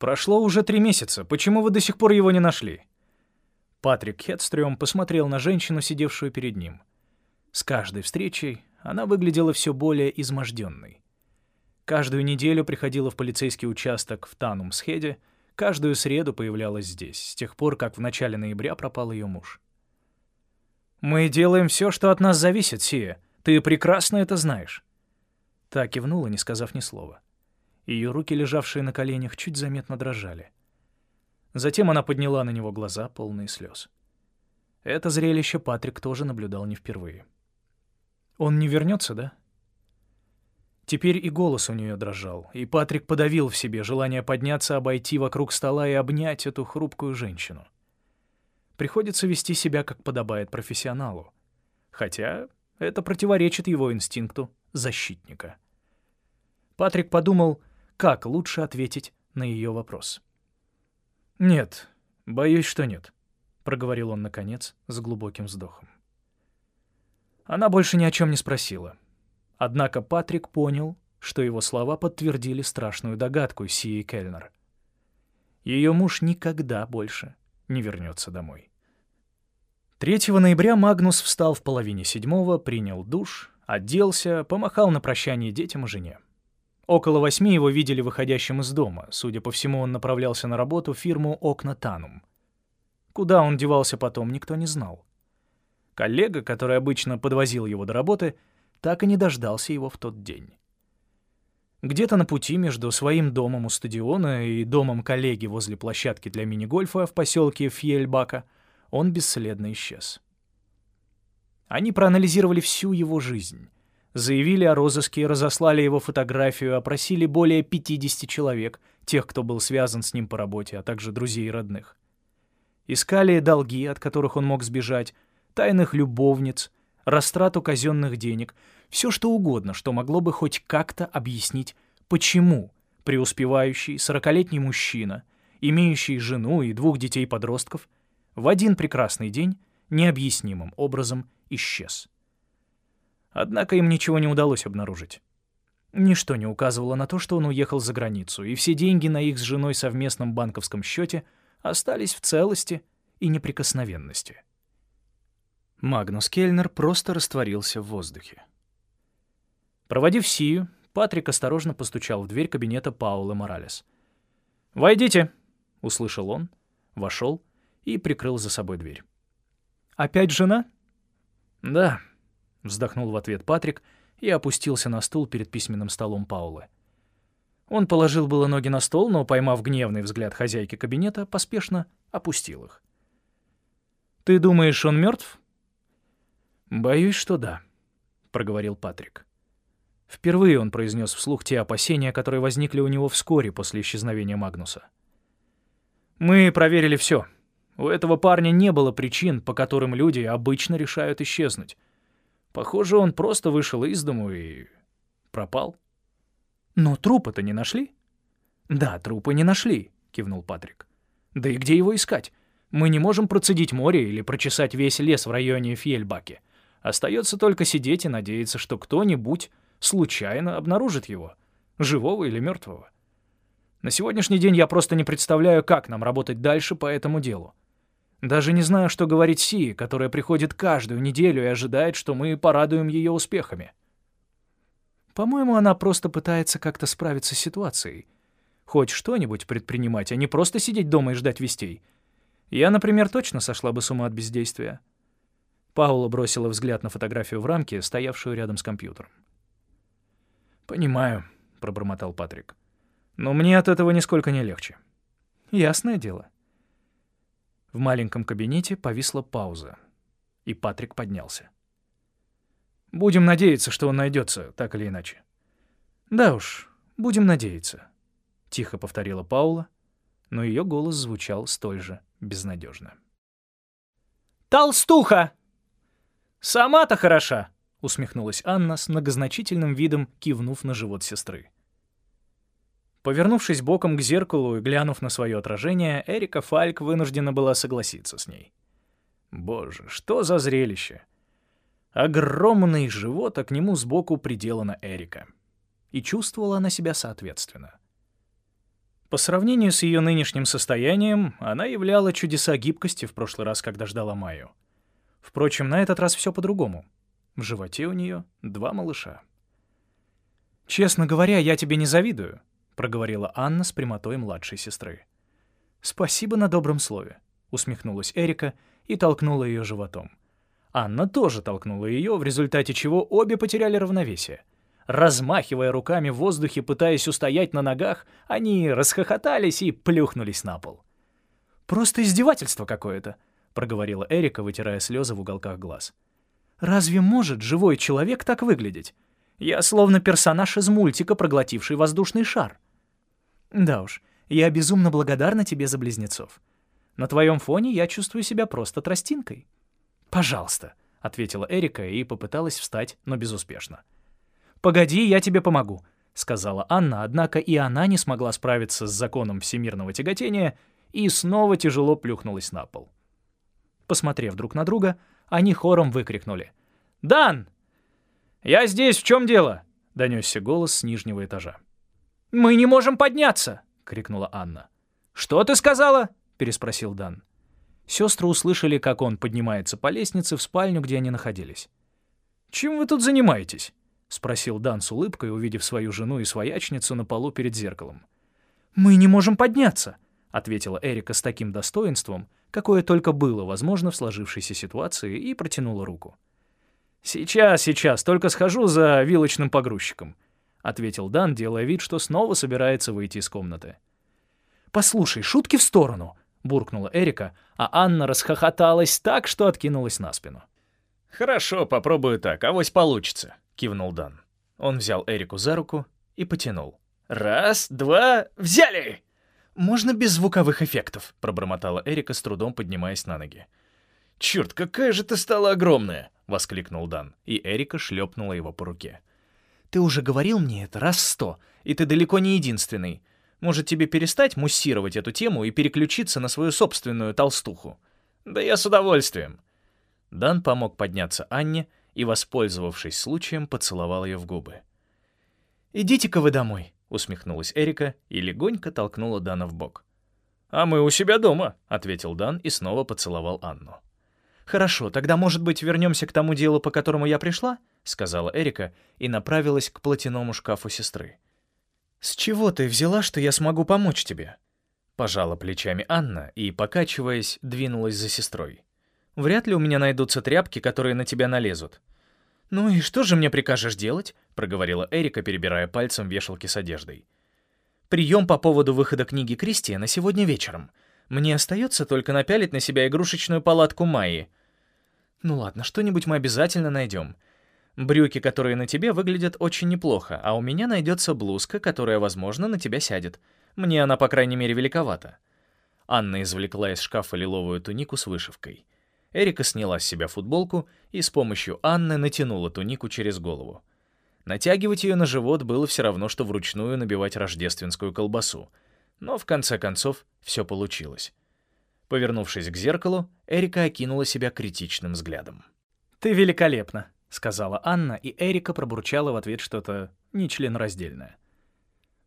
«Прошло уже три месяца. Почему вы до сих пор его не нашли?» Патрик Хедстрём посмотрел на женщину, сидевшую перед ним. С каждой встречей она выглядела все более изможденной. Каждую неделю приходила в полицейский участок в Танумсхеде, каждую среду появлялась здесь, с тех пор, как в начале ноября пропал ее муж. «Мы делаем все, что от нас зависит, Сия. Ты прекрасно это знаешь». Та кивнула, не сказав ни слова. Ее руки, лежавшие на коленях, чуть заметно дрожали. Затем она подняла на него глаза, полные слез. Это зрелище Патрик тоже наблюдал не впервые. «Он не вернется, да?» Теперь и голос у нее дрожал, и Патрик подавил в себе желание подняться, обойти вокруг стола и обнять эту хрупкую женщину. Приходится вести себя, как подобает профессионалу. Хотя это противоречит его инстинкту защитника. Патрик подумал, как лучше ответить на ее вопрос. «Нет, боюсь, что нет», — проговорил он, наконец, с глубоким вздохом. Она больше ни о чем не спросила. Однако Патрик понял, что его слова подтвердили страшную догадку Сии Кельнер. Ее муж никогда больше не вернется домой. 3 ноября Магнус встал в половине седьмого, принял душ, оделся, помахал на прощание детям и жене. Около восьми его видели выходящим из дома. Судя по всему, он направлялся на работу в фирму «Окна Танум». Куда он девался потом, никто не знал. Коллега, который обычно подвозил его до работы, — так и не дождался его в тот день. Где-то на пути между своим домом у стадиона и домом коллеги возле площадки для мини-гольфа в поселке Фьельбака он бесследно исчез. Они проанализировали всю его жизнь, заявили о розыске, разослали его фотографию, опросили более 50 человек, тех, кто был связан с ним по работе, а также друзей и родных. Искали долги, от которых он мог сбежать, тайных любовниц — растрату казенных денег, все что угодно, что могло бы хоть как-то объяснить, почему преуспевающий сорокалетний мужчина, имеющий жену и двух детей-подростков, в один прекрасный день необъяснимым образом исчез. Однако им ничего не удалось обнаружить. Ничто не указывало на то, что он уехал за границу, и все деньги на их с женой совместном банковском счете остались в целости и неприкосновенности. Магнус Кельнер просто растворился в воздухе. Проводив Сию, Патрик осторожно постучал в дверь кабинета Паула Моралес. «Войдите!» — услышал он, вошел и прикрыл за собой дверь. «Опять жена?» «Да», — вздохнул в ответ Патрик и опустился на стул перед письменным столом Паулы. Он положил было ноги на стол, но, поймав гневный взгляд хозяйки кабинета, поспешно опустил их. «Ты думаешь, он мертв?» «Боюсь, что да», — проговорил Патрик. Впервые он произнес вслух те опасения, которые возникли у него вскоре после исчезновения Магнуса. «Мы проверили все. У этого парня не было причин, по которым люди обычно решают исчезнуть. Похоже, он просто вышел из дому и... пропал». «Но трупа-то не нашли?» «Да, трупа не нашли», — кивнул Патрик. «Да и где его искать? Мы не можем процедить море или прочесать весь лес в районе Фьельбаке. Остается только сидеть и надеяться, что кто-нибудь случайно обнаружит его, живого или мертвого. На сегодняшний день я просто не представляю, как нам работать дальше по этому делу. Даже не знаю, что говорить Си, которая приходит каждую неделю и ожидает, что мы порадуем ее успехами. По-моему, она просто пытается как-то справиться с ситуацией. Хоть что-нибудь предпринимать, а не просто сидеть дома и ждать вестей. Я, например, точно сошла бы с ума от бездействия. Паула бросила взгляд на фотографию в рамке, стоявшую рядом с компьютером. «Понимаю», — пробормотал Патрик. «Но мне от этого нисколько не легче». «Ясное дело». В маленьком кабинете повисла пауза, и Патрик поднялся. «Будем надеяться, что он найдется, так или иначе». «Да уж, будем надеяться», — тихо повторила Паула, но ее голос звучал столь же безнадежно. «Толстуха!» «Сама-то хороша!» — усмехнулась Анна с многозначительным видом, кивнув на живот сестры. Повернувшись боком к зеркалу и глянув на свое отражение, Эрика Фальк вынуждена была согласиться с ней. Боже, что за зрелище! Огромный живот, а к нему сбоку приделана Эрика. И чувствовала она себя соответственно. По сравнению с ее нынешним состоянием, она являла чудеса гибкости в прошлый раз, когда ждала Майю. Впрочем, на этот раз все по-другому. В животе у нее два малыша. «Честно говоря, я тебе не завидую», — проговорила Анна с прямотой младшей сестры. «Спасибо на добром слове», — усмехнулась Эрика и толкнула ее животом. Анна тоже толкнула ее, в результате чего обе потеряли равновесие. Размахивая руками в воздухе, пытаясь устоять на ногах, они расхохотались и плюхнулись на пол. «Просто издевательство какое-то», — проговорила Эрика, вытирая слезы в уголках глаз. «Разве может живой человек так выглядеть? Я словно персонаж из мультика, проглотивший воздушный шар». «Да уж, я безумно благодарна тебе за близнецов. На твоем фоне я чувствую себя просто тростинкой». «Пожалуйста», — ответила Эрика и попыталась встать, но безуспешно. «Погоди, я тебе помогу», — сказала Анна, однако и она не смогла справиться с законом всемирного тяготения и снова тяжело плюхнулась на пол. Посмотрев друг на друга, они хором выкрикнули. «Дан! Я здесь, в чем дело?» — донесся голос с нижнего этажа. «Мы не можем подняться!» — крикнула Анна. «Что ты сказала?» — переспросил Дан. Сестры услышали, как он поднимается по лестнице в спальню, где они находились. «Чем вы тут занимаетесь?» — спросил Дан с улыбкой, увидев свою жену и своячницу на полу перед зеркалом. «Мы не можем подняться», — ответила Эрика с таким достоинством, какое только было возможно в сложившейся ситуации, и протянула руку. «Сейчас, сейчас, только схожу за вилочным погрузчиком», — ответил Дан, делая вид, что снова собирается выйти из комнаты. «Послушай, шутки в сторону», — буркнула Эрика, а Анна расхохоталась так, что откинулась на спину. «Хорошо, попробую так, авось получится», — кивнул Дан. Он взял Эрику за руку и потянул. «Раз, два, взяли!» «Можно без звуковых эффектов», — пробормотала Эрика, с трудом поднимаясь на ноги. «Черт, какая же ты стала огромная!» — воскликнул Дан, и Эрика шлепнула его по руке. «Ты уже говорил мне это раз сто, и ты далеко не единственный. Может, тебе перестать муссировать эту тему и переключиться на свою собственную толстуху?» «Да я с удовольствием». Дан помог подняться Анне и, воспользовавшись случаем, поцеловал ее в губы. «Идите-ка вы домой», — усмехнулась Эрика и легонько толкнула Дана в бок. «А мы у себя дома», — ответил Дан и снова поцеловал Анну. «Хорошо, тогда, может быть, вернемся к тому делу, по которому я пришла?» — сказала Эрика и направилась к платяному шкафу сестры. «С чего ты взяла, что я смогу помочь тебе?» Пожала плечами Анна и, покачиваясь, двинулась за сестрой. «Вряд ли у меня найдутся тряпки, которые на тебя налезут». «Ну и что же мне прикажешь делать?» — проговорила Эрика, перебирая пальцем вешалки с одеждой. «Прием по поводу выхода книги Кристи на сегодня вечером. Мне остается только напялить на себя игрушечную палатку Майи. Ну ладно, что-нибудь мы обязательно найдем. Брюки, которые на тебе, выглядят очень неплохо, а у меня найдется блузка, которая, возможно, на тебя сядет. Мне она, по крайней мере, великовата». Анна извлекла из шкафа лиловую тунику с вышивкой. Эрика сняла с себя футболку и с помощью Анны натянула тунику через голову. Натягивать ее на живот было все равно, что вручную набивать рождественскую колбасу. Но в конце концов все получилось. Повернувшись к зеркалу, Эрика окинула себя критичным взглядом. «Ты великолепна», — сказала Анна, и Эрика пробурчала в ответ что-то нечленораздельное.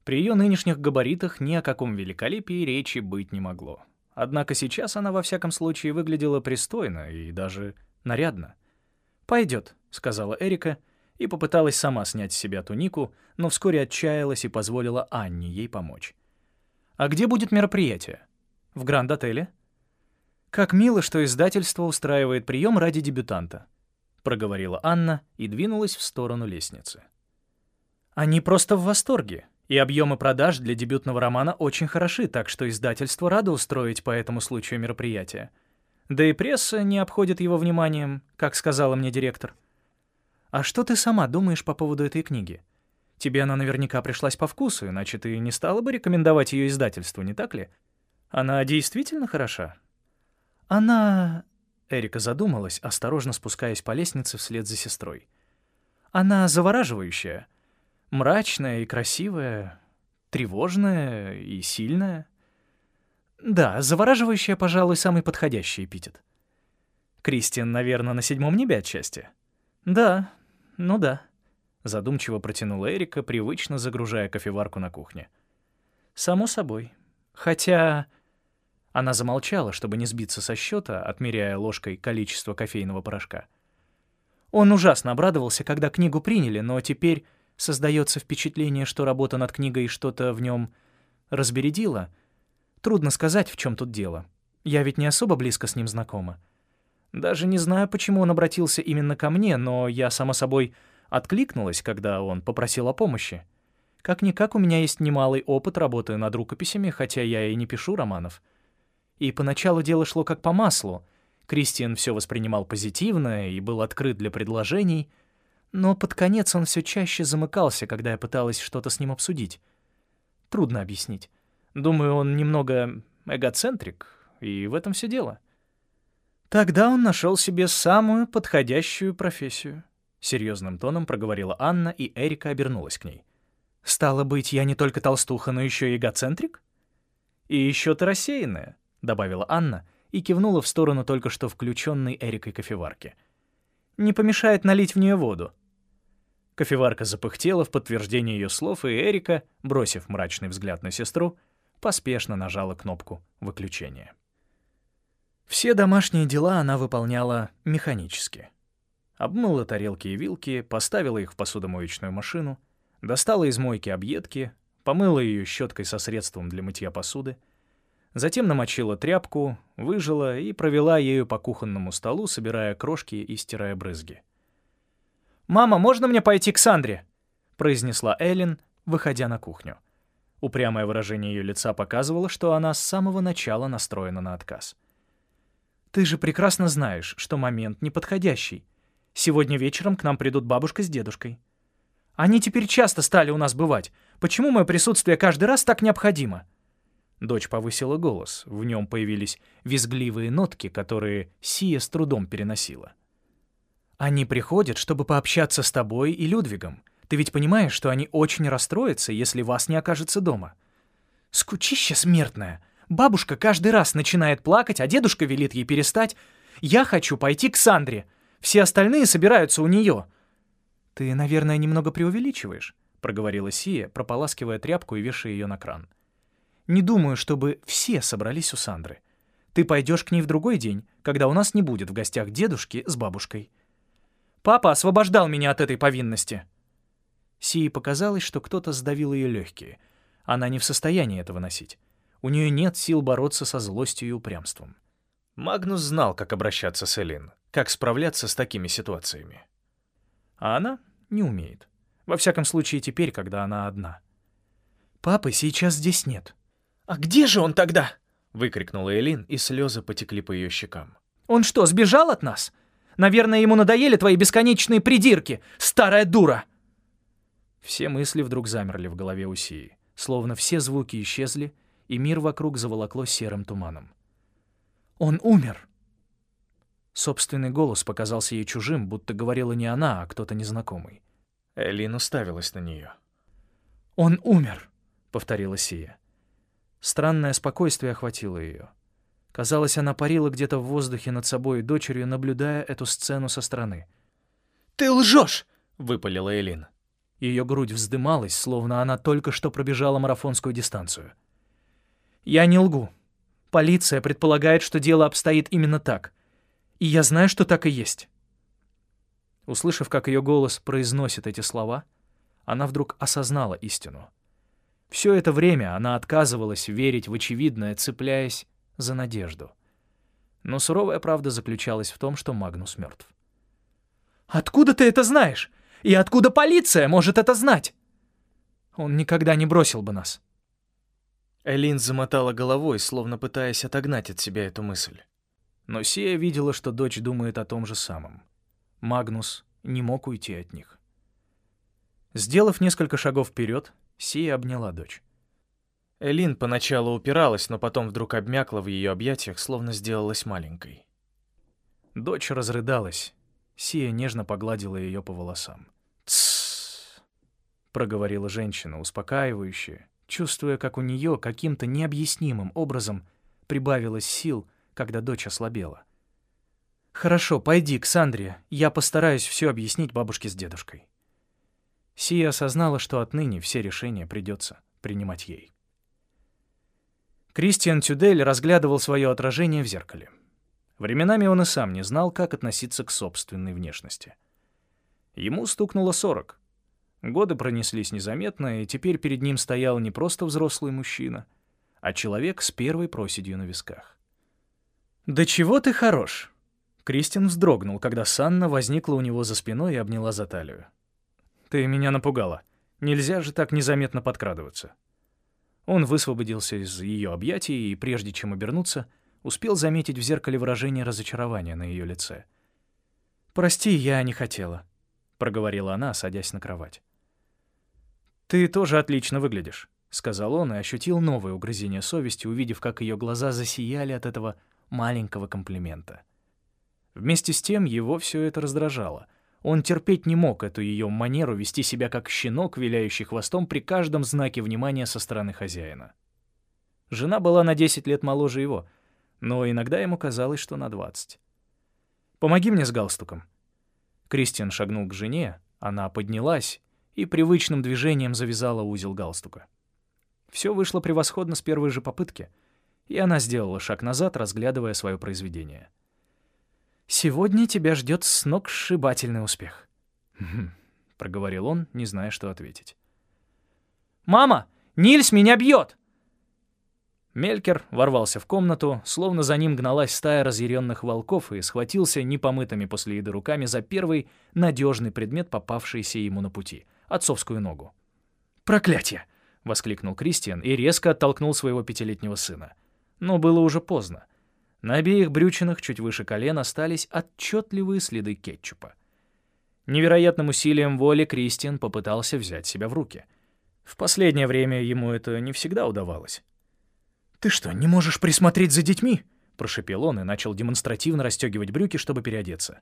При ее нынешних габаритах ни о каком великолепии речи быть не могло. Однако сейчас она во всяком случае выглядела пристойно и даже нарядно. «Пойдет», — сказала Эрика, и попыталась сама снять с себя тунику, но вскоре отчаялась и позволила Анне ей помочь. «А где будет мероприятие? В Гранд-отеле?» «Как мило, что издательство устраивает прием ради дебютанта», — проговорила Анна и двинулась в сторону лестницы. «Они просто в восторге, и объемы продаж для дебютного романа очень хороши, так что издательство радо устроить по этому случаю мероприятие. Да и пресса не обходит его вниманием, как сказала мне директор. А что ты сама думаешь по поводу этой книги? Тебе она наверняка пришлась по вкусу, иначе ты не стала бы рекомендовать ее издательству, не так ли? Она действительно хороша?» «Она...» — Эрика задумалась, осторожно спускаясь по лестнице вслед за сестрой. «Она завораживающая, мрачная и красивая, тревожная и сильная. Да, завораживающая, пожалуй, самый подходящий эпитет. Кристиан, наверное, на седьмом небе отчасти. Да, ну да. Задумчиво протянула Эрика, привычно загружая кофеварку на кухне. «Само собой. Хотя...» Она замолчала, чтобы не сбиться со счета, отмеряя ложкой количество кофейного порошка. Он ужасно обрадовался, когда книгу приняли, но теперь создается впечатление, что работа над книгой что-то в нем разбередила. Трудно сказать, в чем тут дело. Я ведь не особо близко с ним знакома. Даже не знаю, почему он обратился именно ко мне, но я, само собой, откликнулась, когда он попросил о помощи. Как-никак у меня есть немалый опыт работы над рукописями, хотя я и не пишу романов. И поначалу дело шло как по маслу. Кристиан все воспринимал позитивно и был открыт для предложений, но под конец он все чаще замыкался, когда я пыталась что-то с ним обсудить. Трудно объяснить. Думаю, он немного эгоцентрик, и в этом все дело. Тогда он нашел себе самую подходящую профессию. Серьезным тоном проговорила Анна, и Эрика обернулась к ней. «Стало быть, я не только толстуха, но еще и эгоцентрик?» «И еще ты рассеянная», — добавила Анна и кивнула в сторону только что включенной Эрикой кофеварки. «Не помешает налить в нее воду». Кофеварка запыхтела в подтверждение ее слов, и Эрика, бросив мрачный взгляд на сестру, поспешно нажала кнопку выключения. Все домашние дела она выполняла механически. Обмыла тарелки и вилки, поставила их в посудомоечную машину, достала из мойки объедки, помыла ее щеткой со средством для мытья посуды, затем намочила тряпку, выжила и провела ею по кухонному столу, собирая крошки и стирая брызги. «Мама, можно мне пойти к Сандре?» — произнесла Эллен, выходя на кухню. Упрямое выражение ее лица показывало, что она с самого начала настроена на отказ. Ты же прекрасно знаешь, что момент неподходящий. Сегодня вечером к нам придут бабушка с дедушкой. Они теперь часто стали у нас бывать. Почему мое присутствие каждый раз так необходимо?» Дочь повысила голос. В нем появились визгливые нотки, которые Сия с трудом переносила. «Они приходят, чтобы пообщаться с тобой и Людвигом. Ты ведь понимаешь, что они очень расстроятся, если вас не окажется дома?» «Скучище смертное!» Бабушка каждый раз начинает плакать, а дедушка велит ей перестать. Я хочу пойти к Сандре. Все остальные собираются у нее. «Ты, наверное, немного преувеличиваешь», — проговорила Сия, прополаскивая тряпку и вешая ее на кран. «Не думаю, чтобы все собрались у Сандры. Ты пойдешь к ней в другой день, когда у нас не будет в гостях дедушки с бабушкой». «Папа освобождал меня от этой повинности». Сии показалось, что кто-то сдавил ее легкие. Она не в состоянии этого носить. У нее нет сил бороться со злостью и упрямством. Магнус знал, как обращаться с Элин, как справляться с такими ситуациями. А она не умеет. Во всяком случае, теперь, когда она одна. «Папы сейчас здесь нет». «А где же он тогда?» — выкрикнула Элин, и слезы потекли по ее щекам. «Он что, сбежал от нас? Наверное, ему надоели твои бесконечные придирки, старая дура!» Все мысли вдруг замерли в голове Усии, словно все звуки исчезли, и мир вокруг заволокло серым туманом. «Он умер!» Собственный голос показался ей чужим, будто говорила не она, а кто-то незнакомый. Элин уставилась на нее. «Он умер!» — повторила Сия. Странное спокойствие охватило ее. Казалось, она парила где-то в воздухе над собой и дочерью, наблюдая эту сцену со стороны. «Ты лжешь!» — выпалила Элин. Ее грудь вздымалась, словно она только что пробежала марафонскую дистанцию. Я не лгу. Полиция предполагает, что дело обстоит именно так. И я знаю, что так и есть. Услышав, как ее голос произносит эти слова, она вдруг осознала истину. Все это время она отказывалась верить в очевидное, цепляясь за надежду. Но суровая правда заключалась в том, что Магнус мертв. «Откуда ты это знаешь? И откуда полиция может это знать?» Он никогда не бросил бы нас. Элин замотала головой, словно пытаясь отогнать от себя эту мысль. Но Сия видела, что дочь думает о том же самом. Магнус не мог уйти от них. Сделав несколько шагов вперед, Сия обняла дочь. Элин поначалу упиралась, но потом вдруг обмякла в ее объятиях, словно сделалась маленькой. Дочь разрыдалась. Сия нежно погладила ее по волосам. «Тссс», — проговорила женщина, успокаивающая, чувствуя, как у нее каким-то необъяснимым образом прибавилось сил, когда дочь ослабела. «Хорошо, пойди к Сандре, я постараюсь все объяснить бабушке с дедушкой». Сия осознала, что отныне все решения придется принимать ей. Кристиан Тюдель разглядывал свое отражение в зеркале. Временами он и сам не знал, как относиться к собственной внешности. Ему стукнуло 40. Годы пронеслись незаметно, и теперь перед ним стоял не просто взрослый мужчина, а человек с первой проседью на висках. «Да чего ты хорош!» Кристин вздрогнул, когда Санна возникла у него за спиной и обняла за талию. «Ты меня напугала. Нельзя же так незаметно подкрадываться». Он высвободился из ее объятий и, прежде чем обернуться, успел заметить в зеркале выражение разочарования на ее лице. «Прости, я не хотела», — проговорила она, садясь на кровать. «Ты тоже отлично выглядишь», — сказал он и ощутил новое угрызение совести, увидев, как ее глаза засияли от этого маленького комплимента. Вместе с тем его все это раздражало. Он терпеть не мог эту ее манеру вести себя как щенок, виляющий хвостом при каждом знаке внимания со стороны хозяина. Жена была на 10 лет моложе его, но иногда ему казалось, что на 20. «Помоги мне с галстуком». Кристиан шагнул к жене, она поднялась и привычным движением завязала узел галстука. Все вышло превосходно с первой же попытки, и она сделала шаг назад, разглядывая свое произведение — Сегодня тебя ждет сногсшибательный успех. проговорил он, не зная, что ответить. «Мама, Нильс меня бьет!» Мелькер ворвался в комнату, словно за ним гналась стая разъяренных волков и схватился непомытыми после еды руками за первый надежный предмет, попавшийся ему на пути — отцовскую ногу. «Проклятие!» — воскликнул Кристиан и резко оттолкнул своего пятилетнего сына. Но было уже поздно. На обеих брючинах чуть выше колен остались отчетливые следы кетчупа. Невероятным усилием воли Кристиан попытался взять себя в руки. В последнее время ему это не всегда удавалось. «Ты что, не можешь присмотреть за детьми?» — прошепел он и начал демонстративно расстегивать брюки, чтобы переодеться.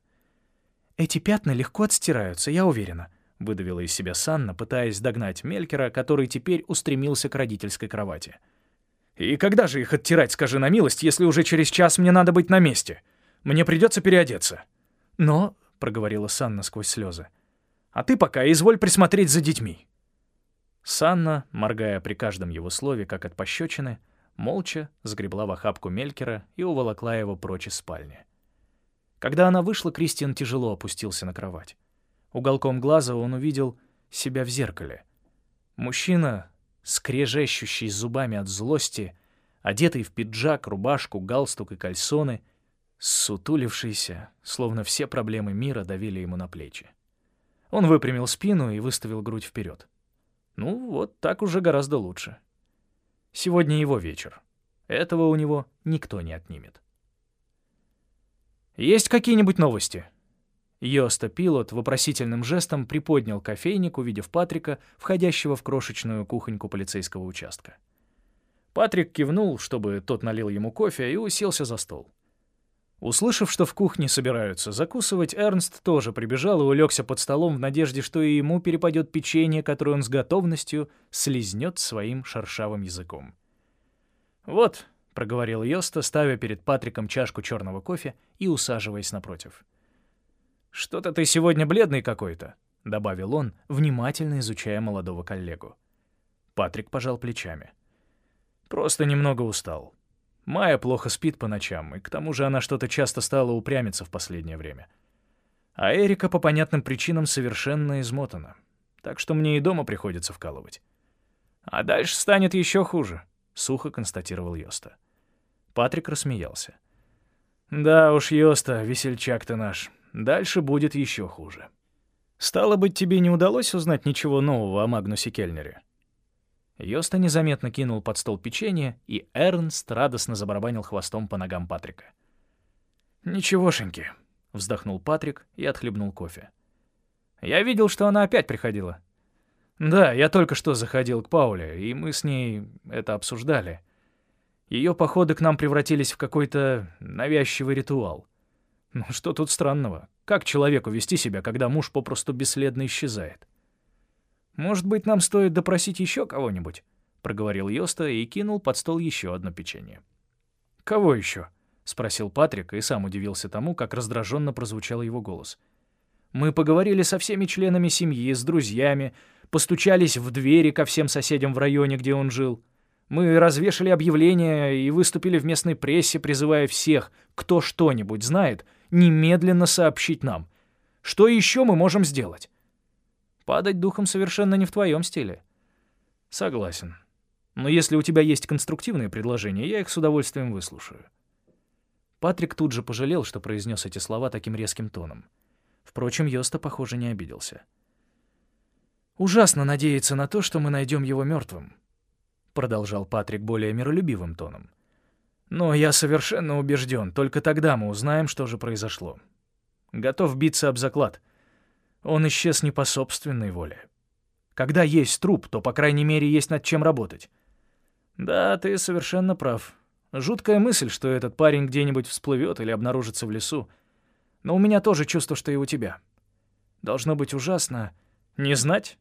«Эти пятна легко отстираются, я уверена», — выдавила из себя Санна, пытаясь догнать Мелькера, который теперь устремился к родительской кровати. — и когда же их оттирать, скажи на милость, если уже через час мне надо быть на месте? Мне придется переодеться. Но, — проговорила Санна сквозь слезы, — а ты пока изволь присмотреть за детьми. Санна, моргая при каждом его слове, как от пощечины, молча сгребла в охапку Мелькера и уволокла его прочь из спальни. Когда она вышла, Кристиан тяжело опустился на кровать. Уголком глаза он увидел себя в зеркале. Мужчина, скрежещущий зубами от злости, одетый в пиджак, рубашку, галстук и кальсоны, сутулившийся, словно все проблемы мира давили ему на плечи. Он выпрямил спину и выставил грудь вперед. Ну, вот так уже гораздо лучше. Сегодня его вечер. Этого у него никто не отнимет. «Есть какие-нибудь новости?» Йоста Пилот вопросительным жестом приподнял кофейник, увидев Патрика, входящего в крошечную кухоньку полицейского участка. Патрик кивнул, чтобы тот налил ему кофе, и уселся за стол. Услышав, что в кухне собираются закусывать, Эрнст тоже прибежал и улегся под столом в надежде, что и ему перепадет печенье, которое он с готовностью слезнет своим шершавым языком. «Вот», — проговорил Йоста, ставя перед Патриком чашку черного кофе и усаживаясь напротив. — «Что-то ты сегодня бледный какой-то», — добавил он, внимательно изучая молодого коллегу. Патрик пожал плечами. «Просто немного устал. Майя плохо спит по ночам, и к тому же она что-то часто стала упрямиться в последнее время. А Эрика по понятным причинам совершенно измотана, так что мне и дома приходится вкалывать. А дальше станет еще хуже», — сухо констатировал Йоста. Патрик рассмеялся. «Да уж, Йоста, весельчак ты наш дальше будет еще хуже. Стало быть, тебе не удалось узнать ничего нового о Магнусе Кельнере? Йоста незаметно кинул под стол печенье, и Эрнст радостно забарабанил хвостом по ногам Патрика. «Ничегошеньки», — вздохнул Патрик и отхлебнул кофе. «Я видел, что она опять приходила». «Да, я только что заходил к Пауле, и мы с ней это обсуждали. Ее походы к нам превратились в какой-то навязчивый ритуал. Ну что тут странного? Как человеку вести себя, когда муж попросту бесследно исчезает? «Может быть, нам стоит допросить еще кого-нибудь?» — проговорил Йоста и кинул под стол еще одно печенье. «Кого еще?» — спросил Патрик и сам удивился тому, как раздраженно прозвучал его голос. «Мы поговорили со всеми членами семьи, с друзьями, постучались в двери ко всем соседям в районе, где он жил. Мы развешали объявления и выступили в местной прессе, призывая всех, кто что-нибудь знает, немедленно сообщить нам. Что еще мы можем сделать? Падать духом совершенно не в твоем стиле. Согласен. Но если у тебя есть конструктивные предложения, я их с удовольствием выслушаю. Патрик тут же пожалел, что произнес эти слова таким резким тоном. Впрочем, Йоста, похоже, не обиделся. «Ужасно надеяться на то, что мы найдем его мертвым», — продолжал Патрик более миролюбивым тоном. «Но я совершенно убежден, только тогда мы узнаем, что же произошло. Готов биться об заклад. Он исчез не по собственной воле. Когда есть труп, то, по крайней мере, есть над чем работать. Да, ты совершенно прав. Жуткая мысль, что этот парень где-нибудь всплывет или обнаружится в лесу. Но у меня тоже чувство, что и у тебя. Должно быть ужасно не знать.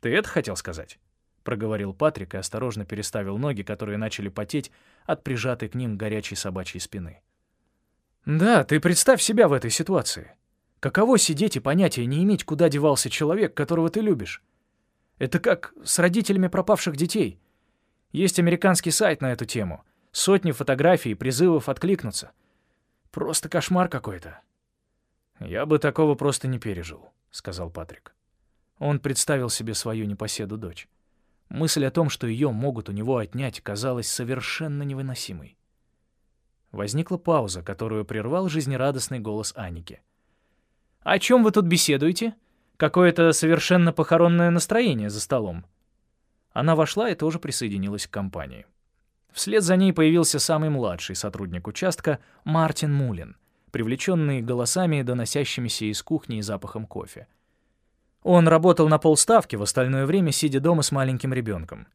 Ты это хотел сказать? Проговорил Патрик и осторожно переставил ноги, которые начали потеть от прижатой к ним горячей собачьей спины. Да, ты представь себя в этой ситуации. Каково сидеть и понятия не иметь, куда девался человек, которого ты любишь? Это как с родителями пропавших детей. Есть американский сайт на эту тему. Сотни фотографий и призывов откликнуться. Просто кошмар какой-то. «Я бы такого просто не пережил», — сказал Патрик. Он представил себе свою непоседу дочь. Мысль о том, что ее могут у него отнять, казалась совершенно невыносимой. Возникла пауза, которую прервал жизнерадостный голос Аники. «О чем вы тут беседуете?» Какое-то совершенно похоронное настроение за столом. Она вошла и тоже присоединилась к компании. Вслед за ней появился самый младший сотрудник участка Мартин Мулин, привлеченный голосами, доносящимися из кухни и запахом кофе. Он работал на полставки, в остальное время сидя дома с маленьким ребенком,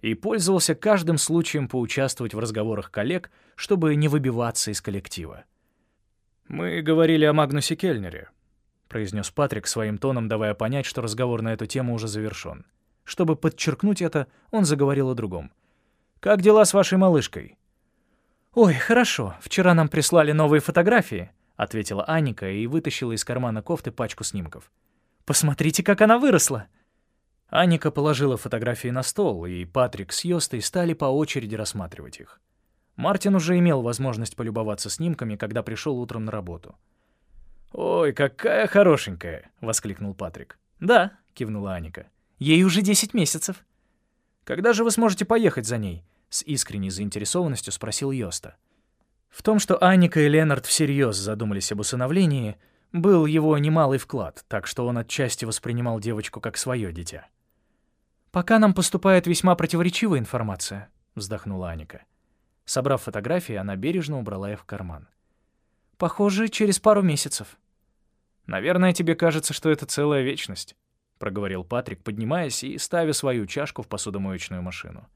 и пользовался каждым случаем поучаствовать в разговорах коллег, чтобы не выбиваться из коллектива. «Мы говорили о Магнусе Кельнере», произнес Патрик своим тоном, давая понять, что разговор на эту тему уже завершен. Чтобы подчеркнуть это, он заговорил о другом. «Как дела с вашей малышкой?» «Ой, хорошо. Вчера нам прислали новые фотографии», — ответила Аника и вытащила из кармана кофты пачку снимков. «Посмотрите, как она выросла!» Аника положила фотографии на стол, и Патрик с Йостой стали по очереди рассматривать их. Мартин уже имел возможность полюбоваться снимками, когда пришел утром на работу. «Ой, какая хорошенькая!» — воскликнул Патрик. «Да», — кивнула Аника. «Ей уже 10 месяцев». «Когда же вы сможете поехать за ней?» — с искренней заинтересованностью спросил Йоста. В том, что Аника и Ленард всерьез задумались об усыновлении, был его немалый вклад, так что он отчасти воспринимал девочку как свое дитя. «Пока нам поступает весьма противоречивая информация», — вздохнула Аника. Собрав фотографии, она бережно убрала их в карман. «Похоже, через пару месяцев». «Наверное, тебе кажется, что это целая вечность», — проговорил Патрик, поднимаясь и ставя свою чашку в посудомоечную машину.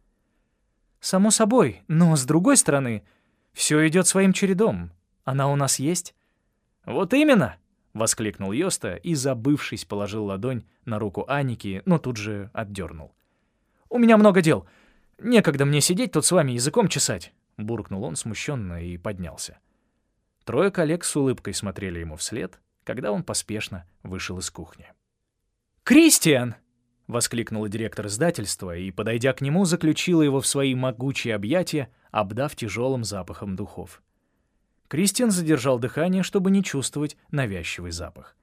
«Само собой, но, с другой стороны, все идет своим чередом. Она у нас есть». «Вот именно!» — воскликнул Йоста и, забывшись, положил ладонь на руку Аники, но тут же отдернул. «У меня много дел. Некогда мне сидеть тут с вами языком чесать», — буркнул он смущенно и поднялся. Трое коллег с улыбкой смотрели ему вслед, когда он поспешно вышел из кухни. «Кристиан!» — воскликнула директор издательства и, подойдя к нему, заключила его в свои могучие объятия, обдав тяжелым запахом духов. Кристиан задержал дыхание, чтобы не чувствовать навязчивый запах.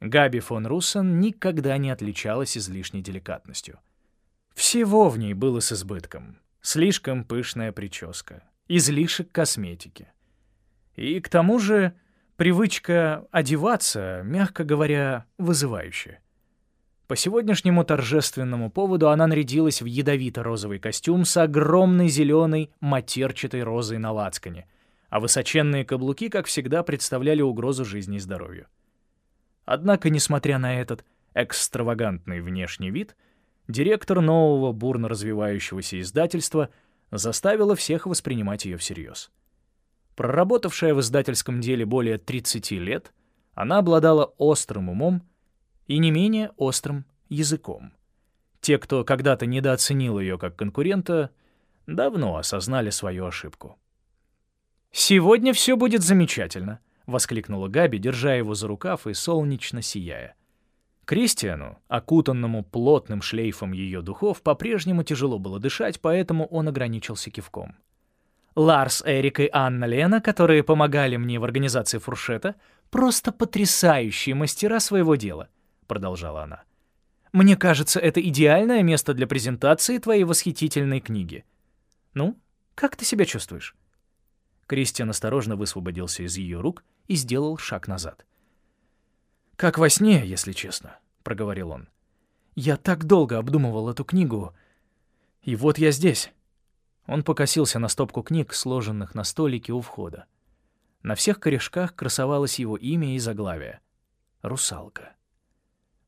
Габи фон Руссен никогда не отличалась излишней деликатностью. Всего в ней было с избытком. Слишком пышная прическа, излишек косметики. И к тому же Привычка одеваться, мягко говоря, вызывающая. По сегодняшнему торжественному поводу она нарядилась в ядовито-розовый костюм с огромной зеленой матерчатой розой на лацкане, а высоченные каблуки, как всегда, представляли угрозу жизни и здоровью. Однако, несмотря на этот экстравагантный внешний вид, директор нового бурно развивающегося издательства заставила всех воспринимать ее всерьез. Проработавшая в издательском деле более 30 лет, она обладала острым умом и не менее острым языком. Те, кто когда-то недооценил ее как конкурента, давно осознали свою ошибку. «Сегодня все будет замечательно», — воскликнула Габи, держа его за рукав и солнечно сияя. Кристиану, окутанному плотным шлейфом ее духов, по-прежнему тяжело было дышать, поэтому он ограничился кивком. Ларс, Эрик и Анна Лена, которые помогали мне в организации фуршета, просто потрясающие мастера своего дела, продолжала она. Мне кажется, это идеальное место для презентации твоей восхитительной книги. Ну, как ты себя чувствуешь? Кристиан осторожно высвободился из ее рук и сделал шаг назад. «Как во сне, если честно», — проговорил он. «Я так долго обдумывал эту книгу, и вот я здесь». Он покосился на стопку книг, сложенных на столике у входа. На всех корешках красовалось его имя и заглавие — «Русалка».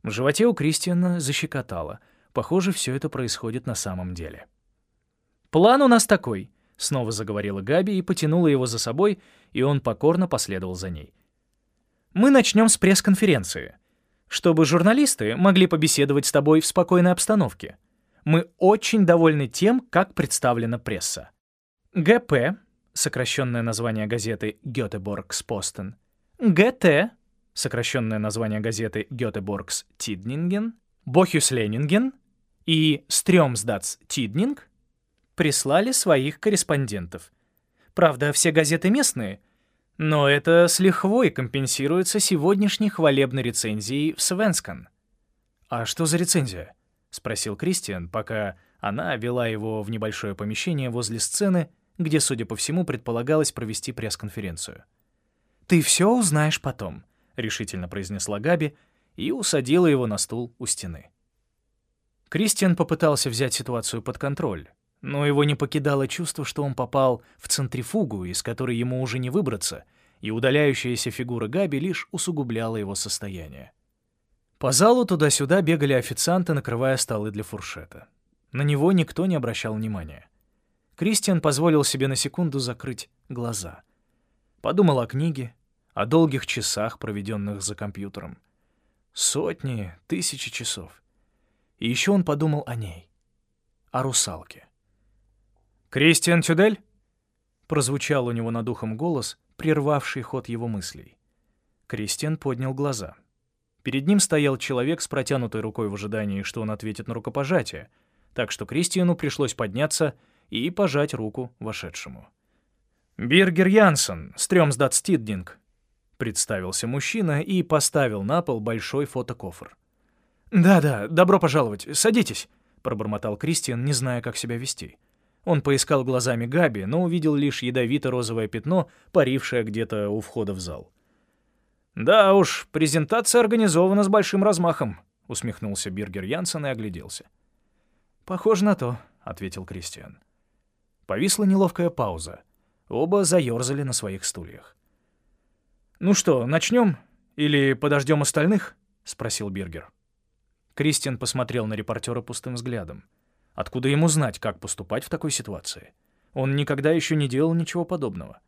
В животе у Кристиана защекотало. Похоже, все это происходит на самом деле. «План у нас такой», — снова заговорила Габи и потянула его за собой, и он покорно последовал за ней. Мы начнем с пресс-конференции, чтобы журналисты могли побеседовать с тобой в спокойной обстановке. Мы очень довольны тем, как представлена пресса. ГП, сокращенное название газеты Göteborgs-Posten, ГТ, сокращенное название газеты Göteborgs Tidningen, Бохюс Ленинген и Стрёмсдац Тиднинг прислали своих корреспондентов. Правда, все газеты местные — но это с лихвой компенсируется сегодняшней хвалебной рецензией в Свенскан. «А что за рецензия?» — спросил Кристиан, пока она вела его в небольшое помещение возле сцены, где, судя по всему, предполагалось провести пресс-конференцию. «Ты все узнаешь потом», — решительно произнесла Габи и усадила его на стул у стены. Кристиан попытался взять ситуацию под контроль, но его не покидало чувство, что он попал в центрифугу, из которой ему уже не выбраться, и удаляющаяся фигура Габи лишь усугубляла его состояние. По залу туда-сюда бегали официанты, накрывая столы для фуршета. На него никто не обращал внимания. Кристиан позволил себе на секунду закрыть глаза. Подумал о книге, о долгих часах, проведенных за компьютером. Сотни, тысячи часов. И еще он подумал о ней, о русалке. «Кристиан Тюдель?» Прозвучал у него над ухом голос, прервавший ход его мыслей. Кристиан поднял глаза. Перед ним стоял человек с протянутой рукой в ожидании, что он ответит на рукопожатие, так что Кристиану пришлось подняться и пожать руку вошедшему. «Биргер Янсен, Стрёмсдатстиддинг», — представился мужчина и поставил на пол большой фотокофр. «Да-да, добро пожаловать, садитесь», — пробормотал Кристиан, не зная, как себя вести. Он поискал глазами Габи, но увидел лишь ядовито-розовое пятно, парившее где-то у входа в зал. «Да уж, презентация организована с большим размахом», — усмехнулся Биргер Янсен и огляделся. «Похоже на то», — ответил Кристиан. Повисла неловкая пауза. Оба заерзали на своих стульях. «Ну что, начнем? Или подождем остальных?» — спросил Биргер. Кристиан посмотрел на репортера пустым взглядом. Откуда ему знать, как поступать в такой ситуации? Он никогда еще не делал ничего подобного.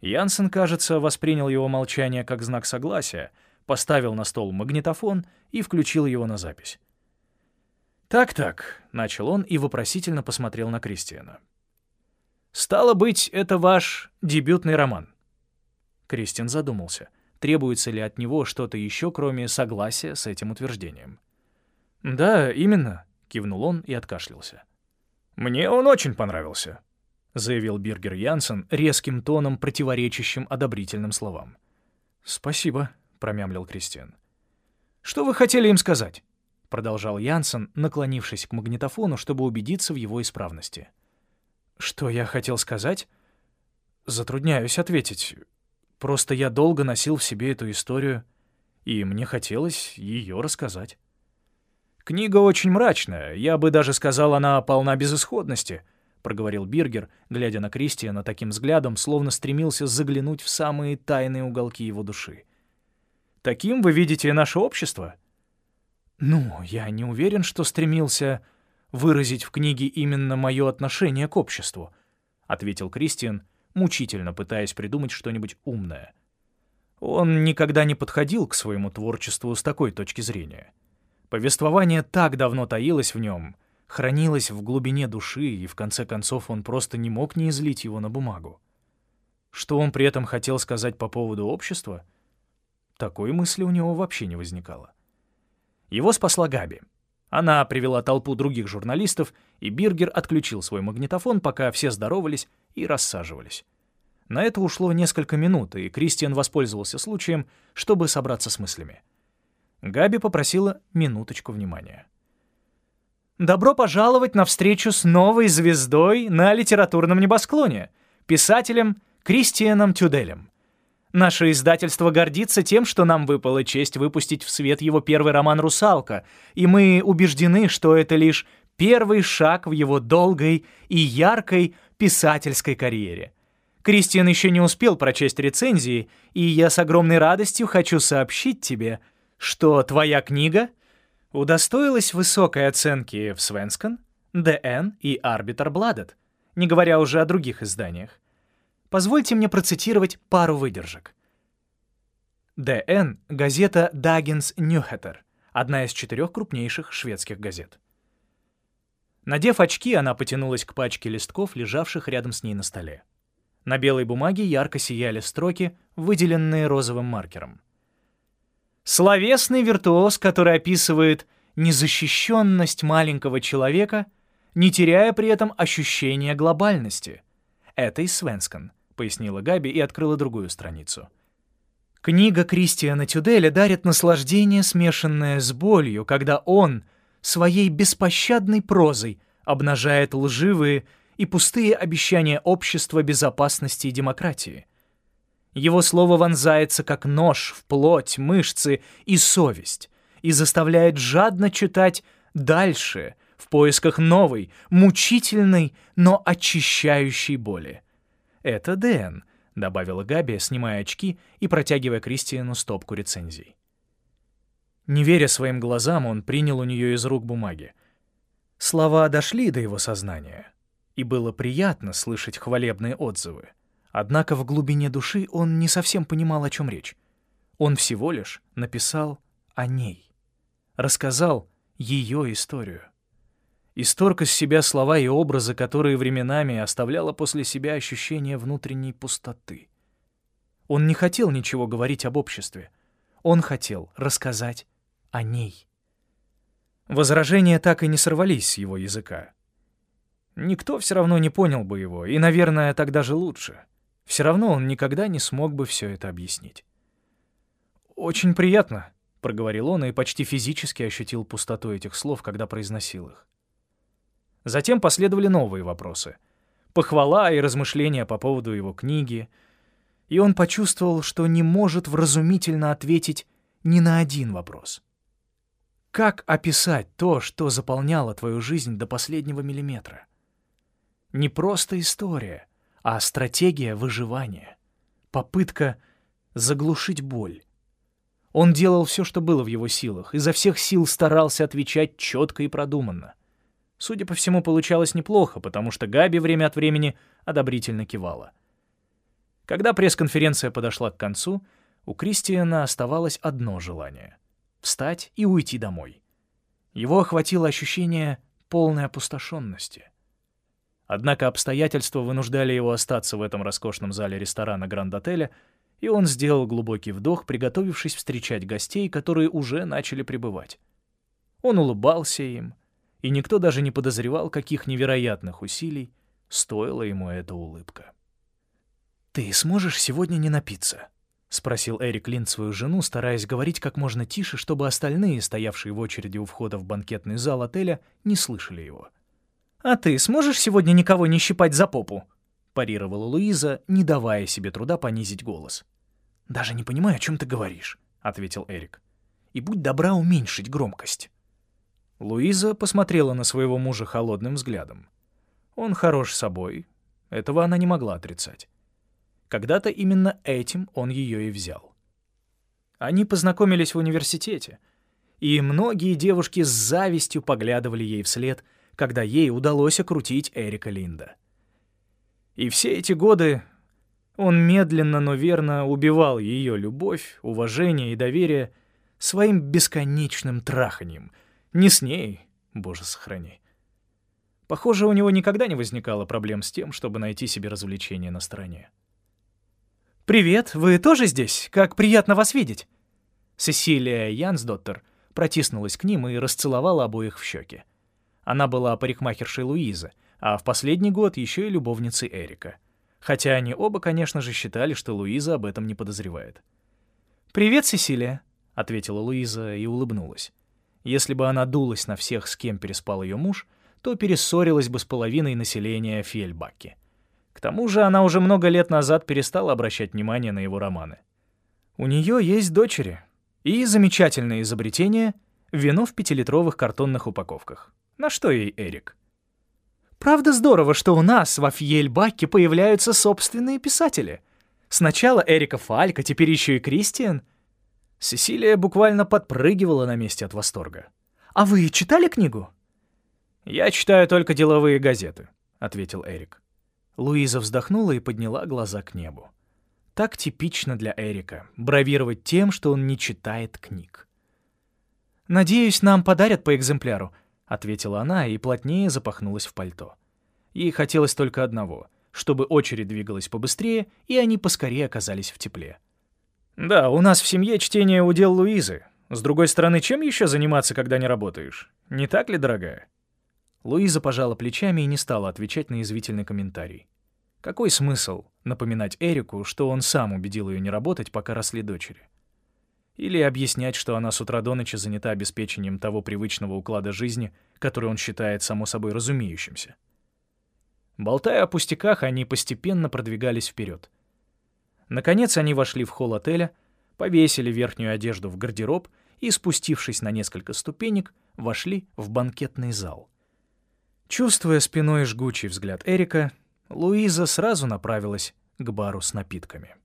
Янсен, кажется, воспринял его молчание как знак согласия, поставил на стол магнитофон и включил его на запись. «Так-так», — начал он и вопросительно посмотрел на Кристиана. «Стало быть, это ваш дебютный роман?» Кристиан задумался, требуется ли от него что-то еще, кроме согласия с этим утверждением. «Да, именно», кивнул он и откашлялся. «Мне он очень понравился», — заявил Биргер Янсен резким тоном, противоречащим одобрительным словам. «Спасибо», — промямлил Кристиан. «Что вы хотели им сказать?» — продолжал Янсен, наклонившись к магнитофону, чтобы убедиться в его исправности. «Что я хотел сказать?» «Затрудняюсь ответить. Просто я долго носил в себе эту историю, и мне хотелось ее рассказать». «Книга очень мрачная, я бы даже сказал, она полна безысходности», — проговорил Биргер, глядя на Кристиана таким взглядом, словно стремился заглянуть в самые тайные уголки его души. «Таким вы видите наше общество?» «Ну, я не уверен, что стремился выразить в книге именно мое отношение к обществу», — ответил Кристиан, мучительно пытаясь придумать что-нибудь умное. Он никогда не подходил к своему творчеству с такой точки зрения. Повествование так давно таилось в нем, хранилось в глубине души, и в конце концов он просто не мог не излить его на бумагу. Что он при этом хотел сказать по поводу общества? Такой мысли у него вообще не возникало. Его спасла Габи. Она привела толпу других журналистов, и Биргер отключил свой магнитофон, пока все здоровались и рассаживались. На это ушло несколько минут, и Кристиан воспользовался случаем, чтобы собраться с мыслями. Габи попросила минуточку внимания. «Добро пожаловать на встречу с новой звездой на литературном небосклоне, писателем Кристианом Тюделем. Наше издательство гордится тем, что нам выпала честь выпустить в свет его первый роман «Русалка», и мы убеждены, что это лишь первый шаг в его долгой и яркой писательской карьере. Кристиан еще не успел прочесть рецензии, и я с огромной радостью хочу сообщить тебе, что твоя книга удостоилась высокой оценки в Свенскан, ДН и Арбитр Бладет, не говоря уже о других изданиях. Позвольте мне процитировать пару выдержек. ДН — газета Dagens Nyheter, одна из четырех крупнейших шведских газет. Надев очки, она потянулась к пачке листков, лежавших рядом с ней на столе. На белой бумаге ярко сияли строки, выделенные розовым маркером. Словесный виртуоз, который описывает незащищенность маленького человека, не теряя при этом ощущения глобальности. Это из Свенскан —— пояснила Габи и открыла другую страницу. Книга Кристиана Тюделя дарит наслаждение, смешанное с болью, когда он своей беспощадной прозой обнажает лживые и пустые обещания общества безопасности и демократии. Его слово вонзается как нож в плоть, мышцы и совесть и заставляет жадно читать дальше в поисках новой, мучительной, но очищающей боли. «Это Дэн», — добавила Габи, снимая очки и протягивая Кристиану стопку рецензий. Не веря своим глазам, он принял у нее из рук бумаги. Слова дошли до его сознания, и было приятно слышать хвалебные отзывы. Однако в глубине души он не совсем понимал, о чем речь. Он всего лишь написал о ней, рассказал ее историю. Исторг из себя слова и образы, которые временами оставляло после себя ощущение внутренней пустоты. Он не хотел ничего говорить об обществе. Он хотел рассказать о ней. Возражения так и не сорвались с его языка. Никто все равно не понял бы его, и, наверное, тогда же лучше. Все равно он никогда не смог бы все это объяснить. «Очень приятно», — проговорил он и почти физически ощутил пустоту этих слов, когда произносил их. Затем последовали новые вопросы. Похвала и размышления по поводу его книги. И он почувствовал, что не может вразумительно ответить ни на один вопрос. Как описать то, что заполняло твою жизнь до последнего миллиметра? Не просто история, а стратегия выживания. Попытка заглушить боль. Он делал все, что было в его силах, изо всех сил старался отвечать четко и продуманно. Судя по всему, получалось неплохо, потому что Габи время от времени одобрительно кивала. Когда пресс-конференция подошла к концу, у Кристиана оставалось одно желание — встать и уйти домой. Его охватило ощущение полной опустошенности. Однако обстоятельства вынуждали его остаться в этом роскошном зале ресторана Гранд-отеля, и он сделал глубокий вдох, приготовившись встречать гостей, которые уже начали прибывать. Он улыбался им, и никто даже не подозревал, каких невероятных усилий стоила ему эта улыбка. «Ты сможешь сегодня не напиться?» — спросил Эрик Линд свою жену, стараясь говорить как можно тише, чтобы остальные, стоявшие в очереди у входа в банкетный зал отеля, не слышали его. «А ты сможешь сегодня никого не щипать за попу?» — парировала Луиза, не давая себе труда понизить голос. «Даже не понимаю, о чем ты говоришь», — ответил Эрик. «И будь добра уменьшить громкость». Луиза посмотрела на своего мужа холодным взглядом. Он хорош собой, этого она не могла отрицать. Когда-то именно этим он ее и взял. Они познакомились в университете, и многие девушки с завистью поглядывали ей вслед, когда ей удалось окрутить Эрика Линда. И все эти годы он медленно, но верно убивал ее любовь, уважение и доверие своим бесконечным траханием — не с ней, боже сохрани. Похоже, у него никогда не возникало проблем с тем, чтобы найти себе развлечение на стороне. «Привет, вы тоже здесь? Как приятно вас видеть!» Сесилия Янсдоттер протиснулась к ним и расцеловала обоих в щеки. Она была парикмахершей Луизы, а в последний год еще и любовницей Эрика. Хотя они оба, конечно же, считали, что Луиза об этом не подозревает. «Привет, Сесилия», — ответила Луиза и улыбнулась. Если бы она дулась на всех, с кем переспал ее муж, то перессорилась бы с половиной населения Фельбаки. К тому же она уже много лет назад перестала обращать внимание на его романы. У нее есть дочери. И замечательное изобретение — вино в пятилитровых картонных упаковках. На что ей Эрик? Правда здорово, что у нас во Фьельбаке появляются собственные писатели. Сначала Эрика Фалька, теперь еще и Кристиан. Сесилия буквально подпрыгивала на месте от восторга. «А вы читали книгу?» «Я читаю только деловые газеты», — ответил Эрик. Луиза вздохнула и подняла глаза к небу. Так типично для Эрика — бравировать тем, что он не читает книг. «Надеюсь, нам подарят по экземпляру», — ответила она и плотнее запахнулась в пальто. Ей хотелось только одного — чтобы очередь двигалась побыстрее, и они поскорее оказались в тепле. «Да, у нас в семье чтение удел Луизы. С другой стороны, чем еще заниматься, когда не работаешь? Не так ли, дорогая?» Луиза пожала плечами и не стала отвечать на извительный комментарий. Какой смысл напоминать Эрику, что он сам убедил ее не работать, пока росли дочери? Или объяснять, что она с утра до ночи занята обеспечением того привычного уклада жизни, который он считает само собой разумеющимся? Болтая о пустяках, они постепенно продвигались вперед. Наконец они вошли в холл отеля, повесили верхнюю одежду в гардероб и, спустившись на несколько ступенек, вошли в банкетный зал. Чувствуя спиной жгучий взгляд Эрика, Луиза сразу направилась к бару с напитками.